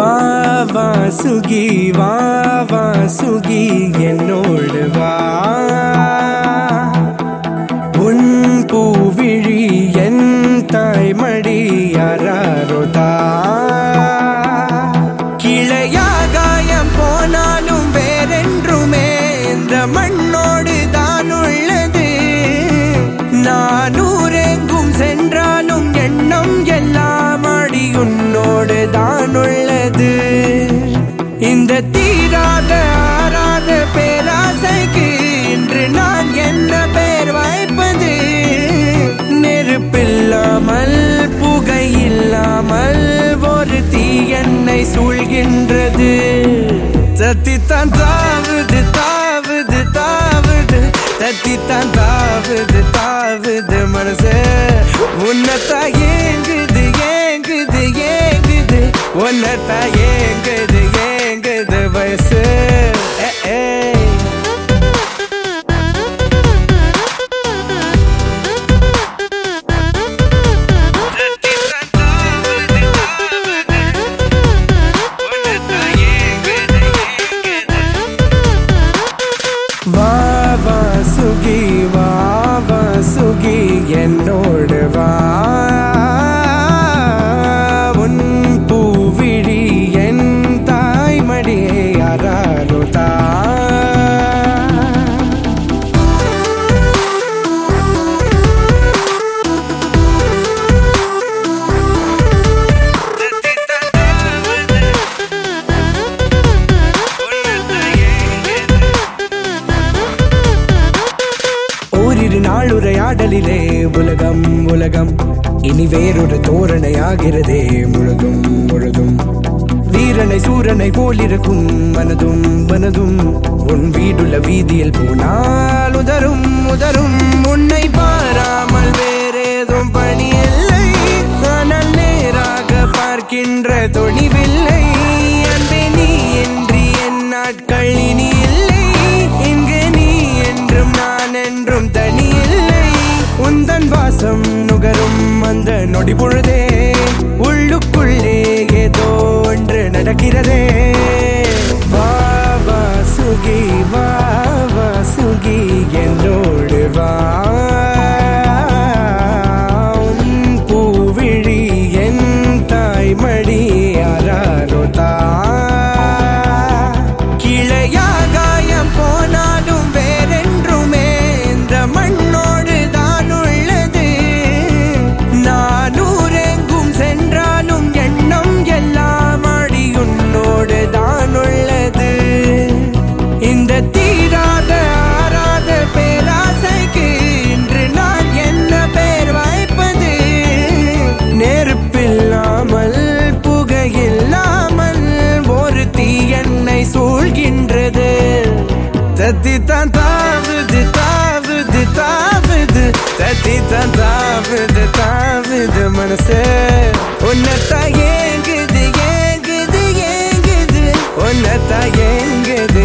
வா வா சுகி வா வா சுகி என்னோடு வா. உன் பூவிழி என் தாய்மடி யாரோதா கிளையாகாயம் போனாலும் வேறென்றுமே இந்த மண்ணோ உள்ளது இந்த தீராத ஆராத பேராசைக்கு இன்று நான் என்ன பெயர் வாய்ப்பது? நெருப்பில்லாமல் புகை இல்லாமல் ஒரு தீ என்னை சூழ்கின்றது. சத்தித்தான் தாவுது தாவுது वो लता ये गई உலகம் உலகம். இனி வேறொரு தோரணை ஆகிறதே முழுதும் முழுதும். வீரனை சூரனை போலிருக்கும் மனதும் மனதும். உன் வீடுள்ள வீதியில் போனால் உதரும் உதரும் உன்னை பாராமல் வேறேதும் பணி இல்லை ஆனால் நேராக பார்க்கின்ற துணிவில்லை அன்பே நீ என்று என் நாட்கள் இனி இல்லை. இங்கு நீ என்றும் நான் உந்தன் நுகரும் அந்த நொடி பொழுதே உள்ளுக்குள்ளே ஏதோ ஒன்று நடக்கிறதே வா வா சுகி வா Tati tatavdı tavdı tavdı Tati tatavdı tavdı Manase. Unnata yengidi yengidi yengidi. Unnata yengidi.